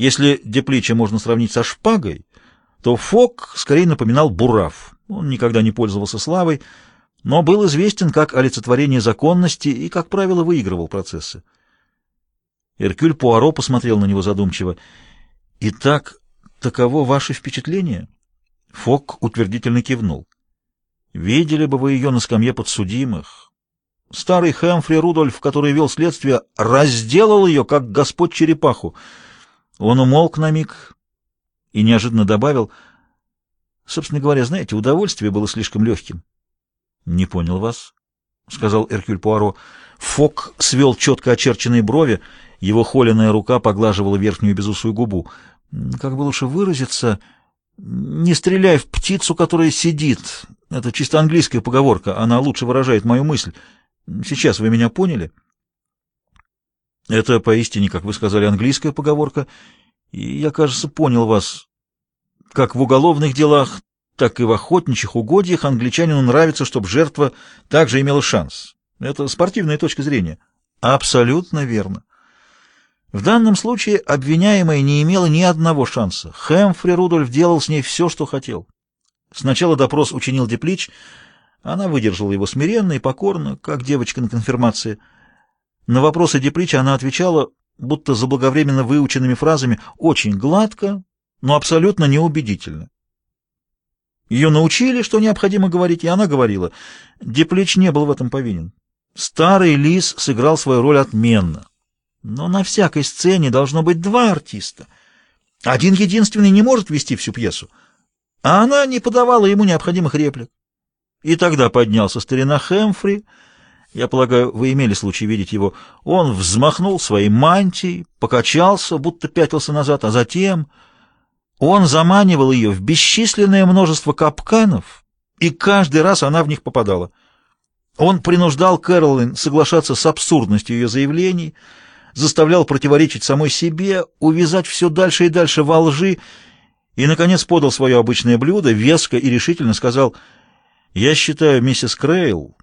Если Деплича можно сравнить со шпагой, то Фок скорее напоминал бурав. Он никогда не пользовался славой, но был известен как олицетворение законности и, как правило, выигрывал процессы. Эркюль Пуаро посмотрел на него задумчиво. «Итак, таково ваше впечатление?» Фок утвердительно кивнул. «Видели бы вы ее на скамье подсудимых. Старый Хэмфри Рудольф, который вел следствие, разделал ее, как господь черепаху. Он умолк на миг и неожиданно добавил, «Собственно говоря, знаете, удовольствие было слишком легким». «Не понял вас», — сказал Эркюль Пуаро. Фок свел четко очерченные брови, его холеная рука поглаживала верхнюю безусую губу. «Как бы лучше выразиться...» «Не стреляй в птицу, которая сидит». Это чисто английская поговорка, она лучше выражает мою мысль. Сейчас вы меня поняли? Это поистине, как вы сказали, английская поговорка, и я, кажется, понял вас. Как в уголовных делах, так и в охотничьих угодьях англичанину нравится, чтобы жертва также имела шанс. Это спортивная точка зрения. Абсолютно верно. В данном случае обвиняемая не имела ни одного шанса. Хэмфри Рудольф делал с ней все, что хотел. Сначала допрос учинил Деплич, она выдержала его смиренно и покорно, как девочка на конфирмации. На вопросы Деплича она отвечала, будто заблаговременно выученными фразами, очень гладко, но абсолютно неубедительно. Ее научили, что необходимо говорить, и она говорила. Деплич не был в этом повинен. Старый лис сыграл свою роль отменно. Но на всякой сцене должно быть два артиста. Один единственный не может вести всю пьесу, а она не подавала ему необходимых реплик. И тогда поднялся старина Хэмфри. Я полагаю, вы имели случай видеть его. Он взмахнул своей мантией, покачался, будто пятился назад, а затем он заманивал ее в бесчисленное множество капканов, и каждый раз она в них попадала. Он принуждал Кэролин соглашаться с абсурдностью ее заявлений, заставлял противоречить самой себе, увязать все дальше и дальше во лжи, и, наконец, подал свое обычное блюдо, веско и решительно сказал, «Я считаю, миссис Крейл,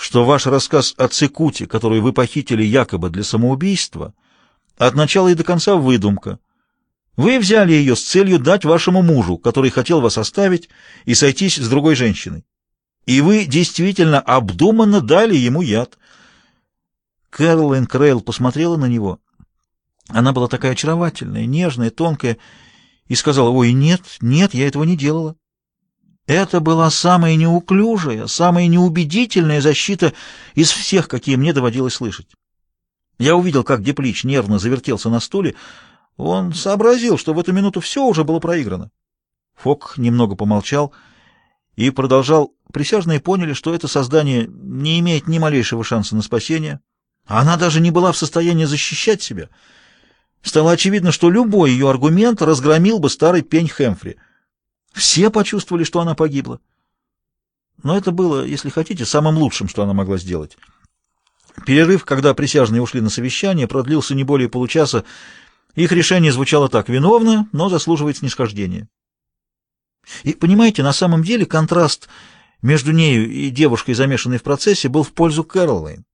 что ваш рассказ о цикуте, который вы похитили якобы для самоубийства, от начала и до конца выдумка. Вы взяли ее с целью дать вашему мужу, который хотел вас оставить, и сойтись с другой женщиной. И вы действительно обдуманно дали ему яд». Кэролайн Крейл посмотрела на него. Она была такая очаровательная, нежная, тонкая, и сказала, «Ой, нет, нет, я этого не делала». Это была самая неуклюжая, самая неубедительная защита из всех, какие мне доводилось слышать. Я увидел, как Деплич нервно завертелся на стуле. Он сообразил, что в эту минуту все уже было проиграно. Фок немного помолчал и продолжал. Присяжные поняли, что это создание не имеет ни малейшего шанса на спасение. Она даже не была в состоянии защищать себя — Стало очевидно, что любой ее аргумент разгромил бы старый пень Хэмфри. Все почувствовали, что она погибла. Но это было, если хотите, самым лучшим, что она могла сделать. Перерыв, когда присяжные ушли на совещание, продлился не более получаса. Их решение звучало так виновно, но заслуживает снисхождения. И, понимаете, на самом деле контраст между нею и девушкой, замешанной в процессе, был в пользу Кэролайн.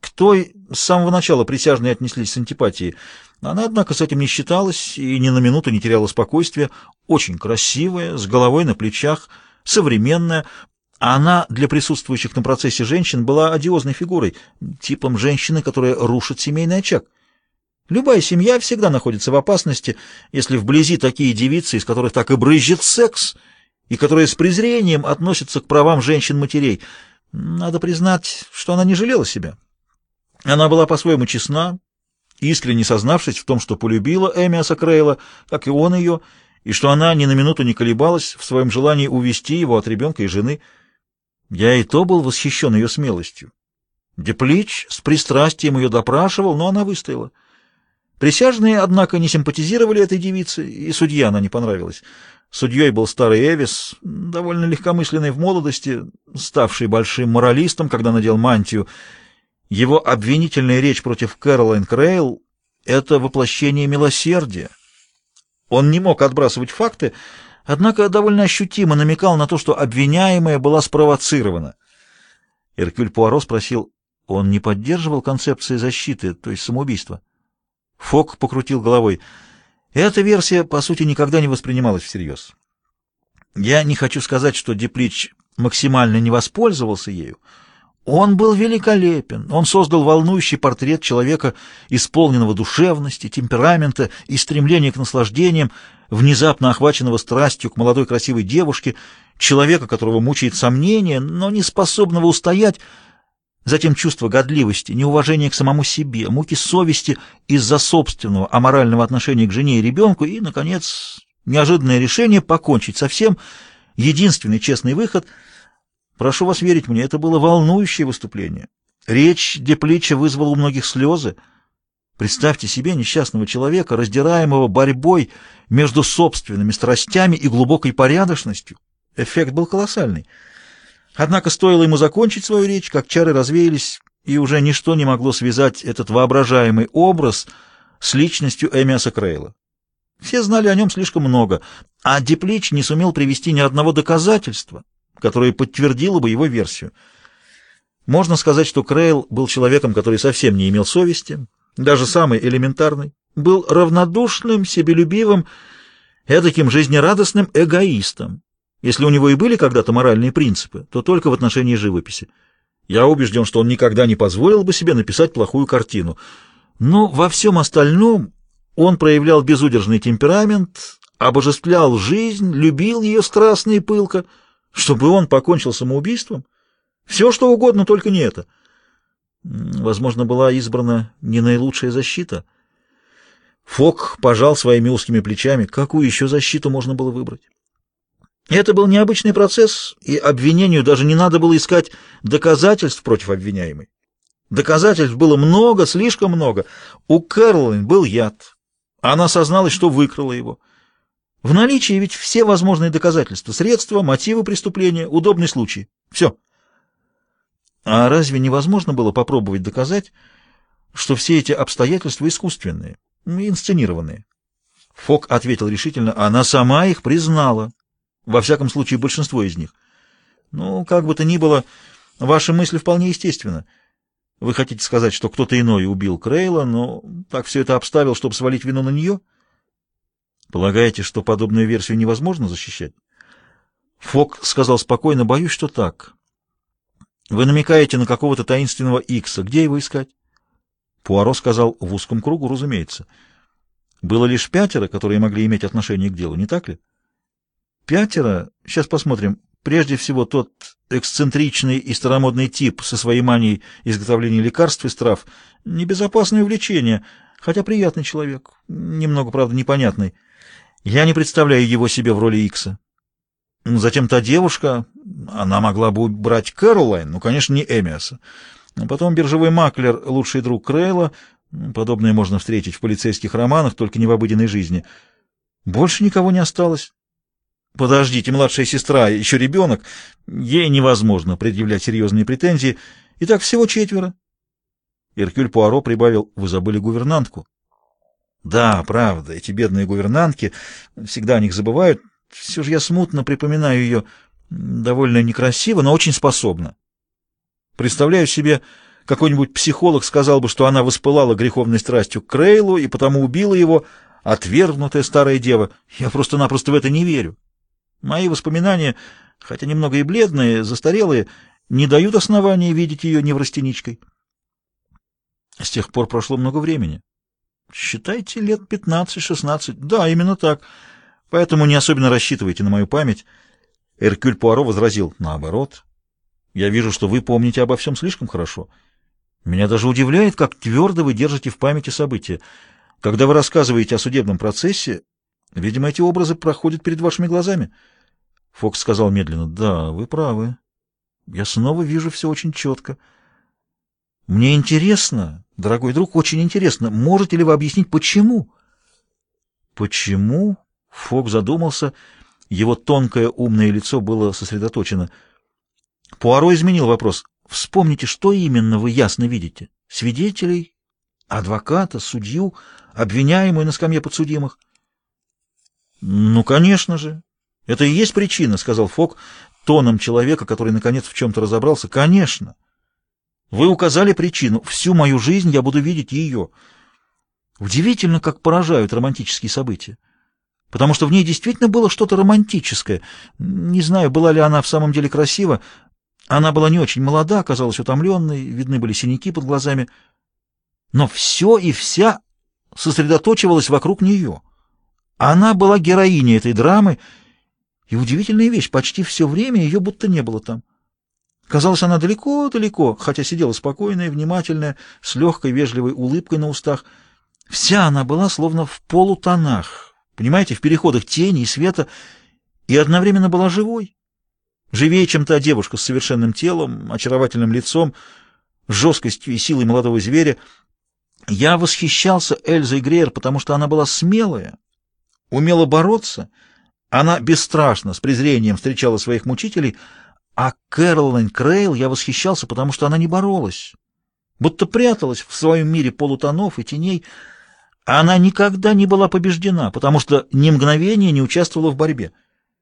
К той с самого начала присяжные отнеслись с антипатией. Она, однако, с этим не считалась и ни на минуту не теряла спокойствия. Очень красивая, с головой на плечах, современная. Она для присутствующих на процессе женщин была одиозной фигурой, типом женщины, которая рушит семейный очаг. Любая семья всегда находится в опасности, если вблизи такие девицы, из которых так и брызжет секс, и которые с презрением относятся к правам женщин-матерей. Надо признать, что она не жалела себя. Она была по-своему честна, искренне сознавшись в том, что полюбила Эмиаса Крейла, как и он ее, и что она ни на минуту не колебалась в своем желании увести его от ребенка и жены. Я и то был восхищен ее смелостью. Деплич с пристрастием ее допрашивал, но она выстояла. Присяжные, однако, не симпатизировали этой девице, и судья она не понравилась. Судьей был старый Эвис, довольно легкомысленный в молодости, ставший большим моралистом, когда надел мантию, его обвинительная речь против Кэролайн Крейл — это воплощение милосердия. Он не мог отбрасывать факты, однако довольно ощутимо намекал на то, что обвиняемая была спровоцирована. Эркюль Пуаро спросил, он не поддерживал концепции защиты, то есть самоубийства? Фок покрутил головой. Эта версия, по сути, никогда не воспринималась всерьез. Я не хочу сказать, что Диплич максимально не воспользовался ею. Он был великолепен. Он создал волнующий портрет человека, исполненного душевности, темперамента и стремления к наслаждениям, внезапно охваченного страстью к молодой красивой девушке, человека, которого мучает сомнение, но не способного устоять, затем чувство годливости, неуважение к самому себе, муки совести из-за собственного аморального отношения к жене и ребенку и, наконец, неожиданное решение покончить со всем, единственный честный выход — Прошу вас верить мне, это было волнующее выступление. Речь Деплича вызвала у многих слезы. Представьте себе несчастного человека, раздираемого борьбой между собственными страстями и глубокой порядочностью. Эффект был колоссальный. Однако стоило ему закончить свою речь, как чары развеялись, и уже ничто не могло связать этот воображаемый образ с личностью Эмиаса Крейла. Все знали о нем слишком много, а Деплич не сумел привести ни одного доказательства, которое подтвердило бы его версию. Можно сказать, что Крейл был человеком, который совсем не имел совести, даже самый элементарный, был равнодушным, себелюбивым, эдаким жизнерадостным эгоистом. Если у него и были когда-то моральные принципы, то только в отношении живописи. Я убежден, что он никогда не позволил бы себе написать плохую картину. Но во всем остальном он проявлял безудержный темперамент, обожествлял жизнь, любил ее страстно и пылко, чтобы он покончил самоубийством? Все, что угодно, только не это. Возможно, была избрана не наилучшая защита. Фок пожал своими узкими плечами. Какую еще защиту можно было выбрать? Это был необычный процесс, и обвинению даже не надо было искать доказательств против обвиняемой. Доказательств было много, слишком много. У Кэролайн был яд. Она созналась, что выкрала его. В наличии ведь все возможные доказательства, средства, мотивы преступления, удобный случай. Все. А разве невозможно было попробовать доказать, что все эти обстоятельства искусственные, инсценированные? Фок ответил решительно, она сама их признала. Во всяком случае, большинство из них. Ну, как бы то ни было, ваши мысли вполне естественны. Вы хотите сказать, что кто-то иной убил Крейла, но так все это обставил, чтобы свалить вину на нее? — Полагаете, что подобную версию невозможно защищать? Фок сказал спокойно, боюсь, что так. Вы намекаете на какого-то таинственного Икса. Где его искать? Пуаро сказал, в узком кругу, разумеется. Было лишь пятеро, которые могли иметь отношение к делу, не так ли? Пятеро? Сейчас посмотрим. Прежде всего, тот эксцентричный и старомодный тип со своей манией изготовления лекарств из трав. Небезопасное увлечение, хотя приятный человек. Немного, правда, непонятный. Я не представляю его себе в роли Икса. Затем та девушка, она могла бы брать Кэролайн, ну, конечно, не Эмиаса. Потом биржевой маклер, лучший друг Крейла. Подобное можно встретить в полицейских романах, только не в обыденной жизни. Больше никого не осталось. Подождите, младшая сестра, еще ребенок. Ей невозможно предъявлять серьезные претензии. Итак, всего четверо. Иркюль Пуаро прибавил, вы забыли гувернантку. Да, правда, эти бедные гувернантки, всегда о них забывают. Все же я смутно припоминаю ее довольно некрасиво, но очень способна. Представляю себе, какой-нибудь психолог сказал бы, что она воспылала греховной страстью к Крейлу и потому убила его, отвергнутая старая дева. Я просто-напросто в это не верю. Мои воспоминания, хотя немного и бледные, застарелые, не дают основания видеть ее неврастеничкой. С тех пор прошло много времени. Считайте, лет пятнадцать-шестнадцать. Да, именно так. Поэтому не особенно рассчитывайте на мою память. Эркюль Пуаро возразил. Наоборот. Я вижу, что вы помните обо всем слишком хорошо. Меня даже удивляет, как твердо вы держите в памяти события. Когда вы рассказываете о судебном процессе, видимо, эти образы проходят перед вашими глазами. Фокс сказал медленно. Да, вы правы. Я снова вижу все очень четко. Мне интересно, дорогой друг, очень интересно, можете ли вы объяснить, почему? Почему? Фок задумался, его тонкое умное лицо было сосредоточено. Пуаро изменил вопрос. Вспомните, что именно вы ясно видите? Свидетелей, адвоката, судью, обвиняемую на скамье подсудимых? Ну, конечно же. Это и есть причина, сказал Фок тоном человека, который наконец в чем-то разобрался. Конечно. Вы указали причину. Всю мою жизнь я буду видеть ее. Удивительно, как поражают романтические события. Потому что в ней действительно было что-то романтическое. Не знаю, была ли она в самом деле красива. Она была не очень молода, казалась утомленной, видны были синяки под глазами. Но все и вся сосредоточивалось вокруг нее. Она была героиней этой драмы, и удивительная вещь, почти все время ее будто не было там. Казалось, она далеко-далеко, хотя сидела спокойная, внимательная, с легкой вежливой улыбкой на устах — Вся она была словно в полутонах, понимаете, в переходах тени и света, и одновременно была живой. Живее, чем та девушка с совершенным телом, очаровательным лицом, жесткостью и силой молодого зверя. Я восхищался Эльзой Грейер, потому что она была смелая, умела бороться, она бесстрашно, с презрением встречала своих мучителей, а Кэролайн Крейл я восхищался, потому что она не боролась, будто пряталась в своем мире полутонов и теней, она никогда не была побеждена, потому что ни мгновения не участвовала в борьбе.